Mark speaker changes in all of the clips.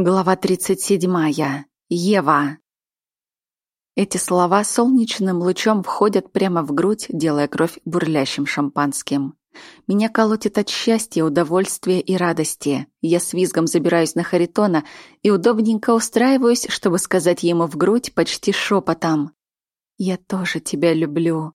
Speaker 1: Глава 37. Ева. Эти слова солнечным лучом входят прямо в грудь, делая кровь бурлящим шампанским. Меня колотит от счастья, удовольствия и радости. Я с визгом забираюсь на Харитона и удобненько устраиваюсь, чтобы сказать ему в грудь почти шепотом. «Я тоже тебя люблю».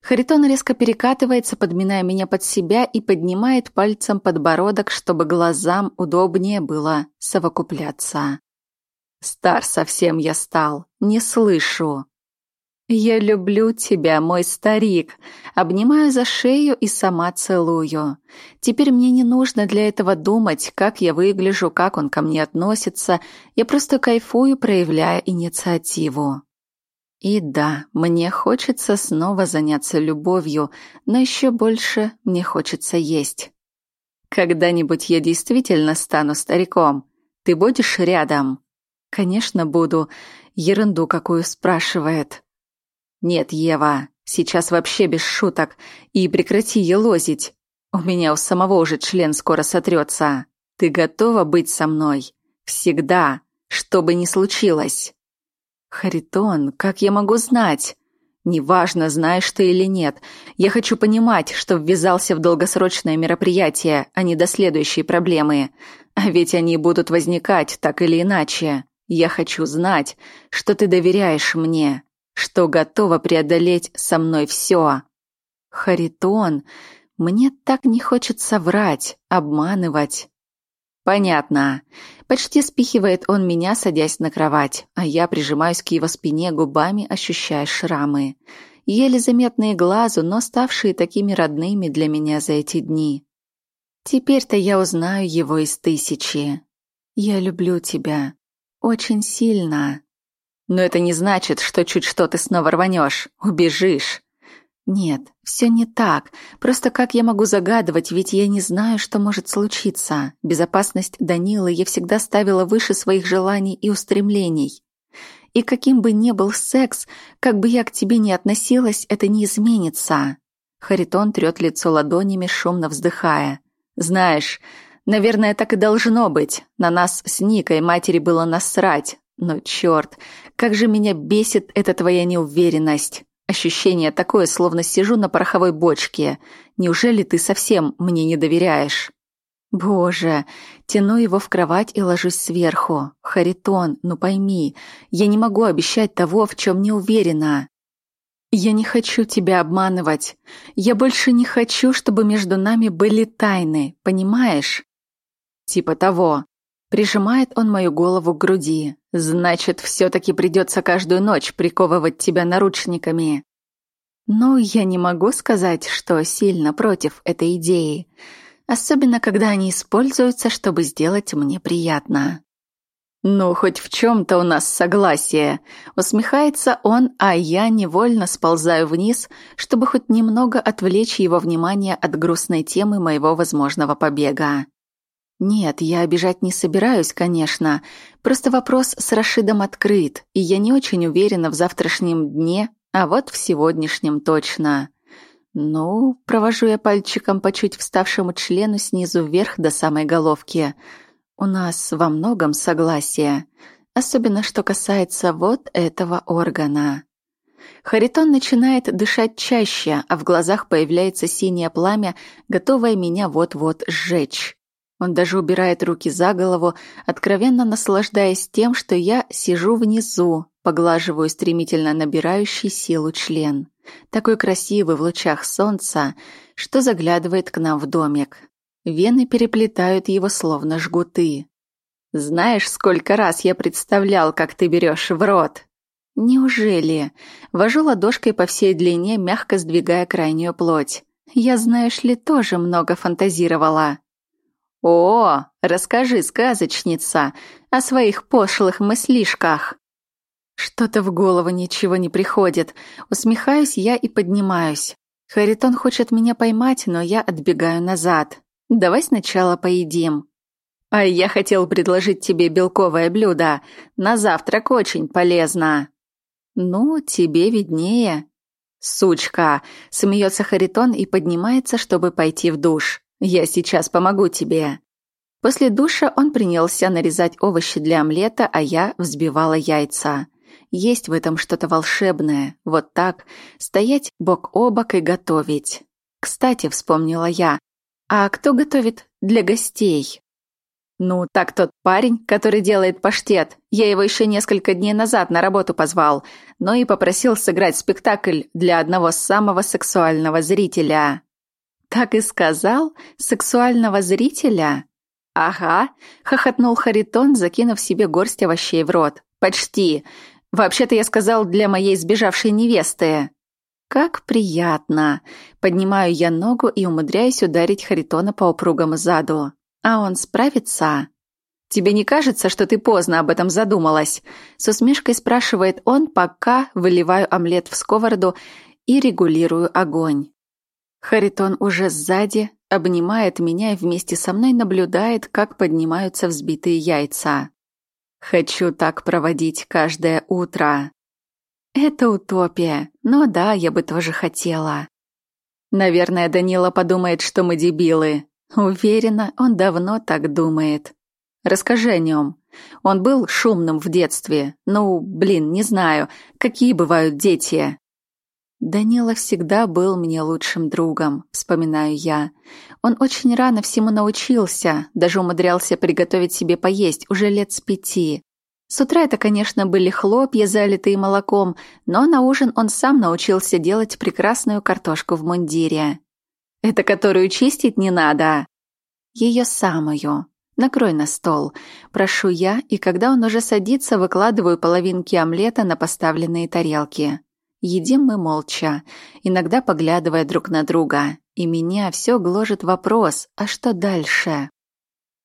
Speaker 1: Харитон резко перекатывается, подминая меня под себя и поднимает пальцем подбородок, чтобы глазам удобнее было совокупляться. Стар совсем я стал, не слышу. «Я люблю тебя, мой старик», обнимаю за шею и сама целую. Теперь мне не нужно для этого думать, как я выгляжу, как он ко мне относится, я просто кайфую, проявляя инициативу. И да, мне хочется снова заняться любовью, но еще больше мне хочется есть. Когда-нибудь я действительно стану стариком. Ты будешь рядом? Конечно, буду. Ерунду какую спрашивает. Нет, Ева, сейчас вообще без шуток. И прекрати елозить. У меня у самого уже член скоро сотрется. Ты готова быть со мной? Всегда, что бы ни случилось. Харитон, как я могу знать? Неважно, знаешь ты или нет. Я хочу понимать, что ввязался в долгосрочное мероприятие, а не до следующей проблемы. А ведь они будут возникать так или иначе. Я хочу знать, что ты доверяешь мне, что готова преодолеть со мной все. Харитон, мне так не хочется врать, обманывать. Понятно. Почти спихивает он меня, садясь на кровать, а я прижимаюсь к его спине губами, ощущая шрамы. Еле заметные глазу, но ставшие такими родными для меня за эти дни. Теперь-то я узнаю его из тысячи. Я люблю тебя. Очень сильно. Но это не значит, что чуть что ты снова рванешь, убежишь. Нет, все не так. Просто как я могу загадывать, ведь я не знаю, что может случиться. Безопасность Данилы я всегда ставила выше своих желаний и устремлений. И каким бы ни был секс, как бы я к тебе ни относилась, это не изменится. Харитон трет лицо ладонями, шумно вздыхая. Знаешь, наверное, так и должно быть. На нас с Никой матери было насрать. Но черт, как же меня бесит эта твоя неуверенность. Ощущение такое, словно сижу на пороховой бочке. Неужели ты совсем мне не доверяешь? Боже, тяну его в кровать и ложусь сверху. Харитон, ну пойми, я не могу обещать того, в чем не уверена. Я не хочу тебя обманывать. Я больше не хочу, чтобы между нами были тайны, понимаешь? Типа того. Прижимает он мою голову к груди. Значит, все-таки придется каждую ночь приковывать тебя наручниками. Но я не могу сказать, что сильно против этой идеи. Особенно, когда они используются, чтобы сделать мне приятно. «Ну, хоть в чем-то у нас согласие», — усмехается он, а я невольно сползаю вниз, чтобы хоть немного отвлечь его внимание от грустной темы моего возможного побега. Нет, я обижать не собираюсь, конечно. Просто вопрос с Рашидом открыт, и я не очень уверена в завтрашнем дне, а вот в сегодняшнем точно. Ну, провожу я пальчиком по чуть вставшему члену снизу вверх до самой головки. У нас во многом согласие, особенно что касается вот этого органа. Харитон начинает дышать чаще, а в глазах появляется синее пламя, готовое меня вот-вот сжечь. Он даже убирает руки за голову, откровенно наслаждаясь тем, что я сижу внизу, поглаживаю стремительно набирающий силу член. Такой красивый в лучах солнца, что заглядывает к нам в домик. Вены переплетают его словно жгуты. «Знаешь, сколько раз я представлял, как ты берешь в рот?» «Неужели?» Вожу ладошкой по всей длине, мягко сдвигая крайнюю плоть. «Я, знаешь ли, тоже много фантазировала». «О, расскажи, сказочница, о своих пошлых мыслишках!» Что-то в голову ничего не приходит. Усмехаюсь я и поднимаюсь. Харитон хочет меня поймать, но я отбегаю назад. Давай сначала поедим. А я хотел предложить тебе белковое блюдо. На завтрак очень полезно. Ну, тебе виднее. Сучка, смеется Харитон и поднимается, чтобы пойти в душ. Я сейчас помогу тебе. После душа он принялся нарезать овощи для омлета, а я взбивала яйца. Есть в этом что-то волшебное. Вот так, стоять бок о бок и готовить. Кстати, вспомнила я, а кто готовит для гостей? Ну, так тот парень, который делает паштет. Я его еще несколько дней назад на работу позвал, но и попросил сыграть спектакль для одного самого сексуального зрителя. Так и сказал? Сексуального зрителя? Ага, хохотнул Харитон, закинув себе горсть овощей в рот. Почти. Вообще-то я сказал для моей сбежавшей невесты. Как приятно. Поднимаю я ногу и умудряюсь ударить Харитона по упругому заду. А он справится? Тебе не кажется, что ты поздно об этом задумалась? С усмешкой спрашивает он, пока выливаю омлет в сковороду и регулирую огонь. Харитон уже сзади, обнимает меня и вместе со мной наблюдает, как поднимаются взбитые яйца. Хочу так проводить каждое утро. Это утопия, но да, я бы тоже хотела. Наверное, Данила подумает, что мы дебилы, Уверена, он давно так думает. Расскажи о нем. Он был шумным в детстве. Ну, блин, не знаю, какие бывают дети. Данила всегда был мне лучшим другом, вспоминаю я. Он очень рано всему научился, даже умудрялся приготовить себе поесть уже лет с пяти. С утра это, конечно, были хлопья, залитые молоком, но на ужин он сам научился делать прекрасную картошку в мундире. Это которую чистить не надо. Ее самую. Накрой на стол. Прошу я, и когда он уже садится, выкладываю половинки омлета на поставленные тарелки. Едим мы молча, иногда поглядывая друг на друга. И меня все гложет вопрос, а что дальше?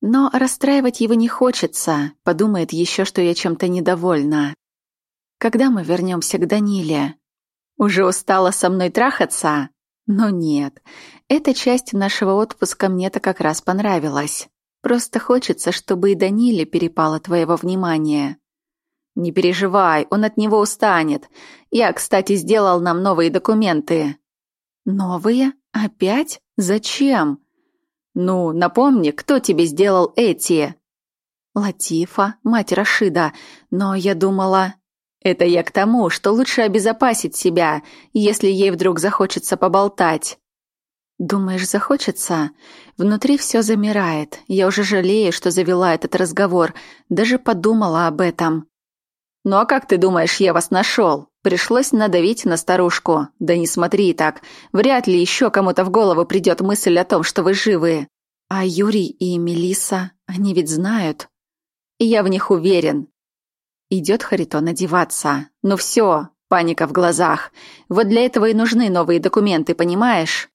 Speaker 1: Но расстраивать его не хочется, подумает еще, что я чем-то недовольна. Когда мы вернемся к Даниле? Уже устала со мной трахаться? Но нет, эта часть нашего отпуска мне-то как раз понравилась. Просто хочется, чтобы и Даниле перепало твоего внимания. Не переживай, он от него устанет. Я, кстати, сделал нам новые документы. Новые? Опять? Зачем? Ну, напомни, кто тебе сделал эти? Латифа, мать Рашида. Но я думала... Это я к тому, что лучше обезопасить себя, если ей вдруг захочется поболтать. Думаешь, захочется? Внутри все замирает. Я уже жалею, что завела этот разговор, даже подумала об этом. Ну а как ты думаешь, я вас нашел? Пришлось надавить на старушку. Да не смотри так. Вряд ли еще кому-то в голову придет мысль о том, что вы живы. А Юрий и Мелиса, они ведь знают. Я в них уверен. Идет Харитон одеваться. Ну все, паника в глазах. Вот для этого и нужны новые документы, понимаешь?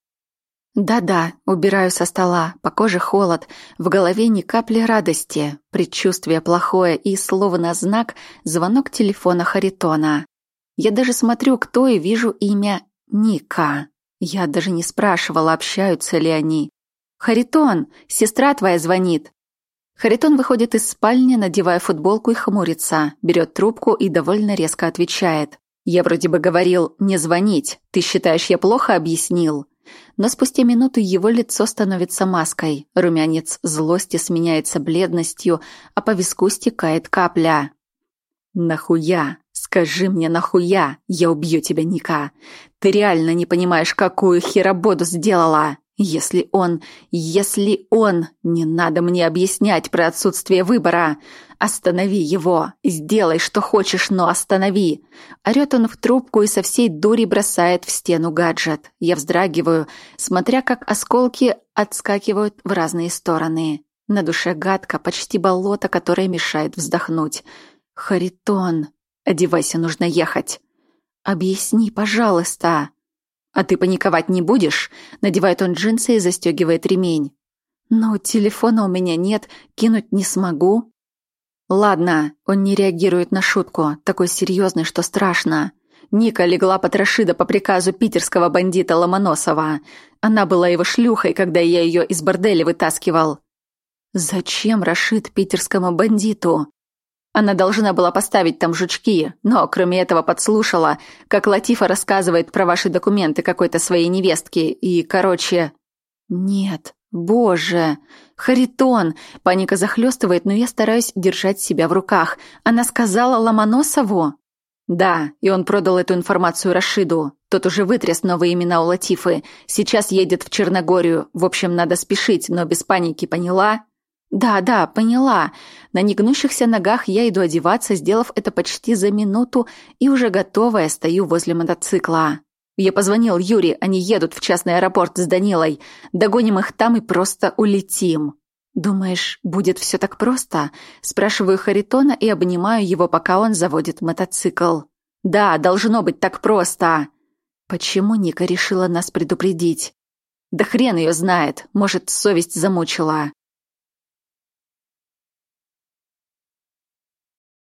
Speaker 1: Да-да, убираю со стола, по коже холод, в голове ни капли радости, предчувствие плохое и, словно знак, звонок телефона Харитона. Я даже смотрю, кто и вижу имя Ника. Я даже не спрашивала, общаются ли они. «Харитон, сестра твоя звонит». Харитон выходит из спальни, надевая футболку и хмурится, берет трубку и довольно резко отвечает. «Я вроде бы говорил не звонить. Ты считаешь, я плохо объяснил?» Но спустя минуту его лицо становится маской, румянец злости сменяется бледностью, а по виску стекает капля. «Нахуя? Скажи мне, нахуя? Я убью тебя, Ника! Ты реально не понимаешь, какую херободу сделала!» Если он, если он, не надо мне объяснять про отсутствие выбора. Останови его, сделай, что хочешь, но останови. Орет он в трубку и со всей дури бросает в стену гаджет. Я вздрагиваю, смотря как осколки отскакивают в разные стороны. На душе гадко, почти болото, которое мешает вздохнуть. Харитон, одевайся, нужно ехать. Объясни, пожалуйста. «А ты паниковать не будешь?» Надевает он джинсы и застегивает ремень. «Но телефона у меня нет, кинуть не смогу». «Ладно», он не реагирует на шутку, такой серьезный, что страшно. Ника легла под Рашида по приказу питерского бандита Ломоносова. Она была его шлюхой, когда я ее из борделя вытаскивал. «Зачем Рашид питерскому бандиту?» Она должна была поставить там жучки, но кроме этого подслушала, как Латифа рассказывает про ваши документы какой-то своей невестке и, короче... Нет, Боже! Харитон! Паника захлестывает, но я стараюсь держать себя в руках. Она сказала Ломоносову? Да, и он продал эту информацию Рашиду. Тот уже вытряс новые имена у Латифы. Сейчас едет в Черногорию. В общем, надо спешить, но без паники, поняла? Да, да, поняла. На негнущихся ногах я иду одеваться, сделав это почти за минуту, и уже готовая стою возле мотоцикла. Я позвонил Юре, они едут в частный аэропорт с Данилой. Догоним их там и просто улетим. «Думаешь, будет все так просто?» Спрашиваю Харитона и обнимаю его, пока он заводит мотоцикл. «Да, должно быть так просто!» Почему Ника решила нас предупредить? Да хрен ее знает, может, совесть замучила.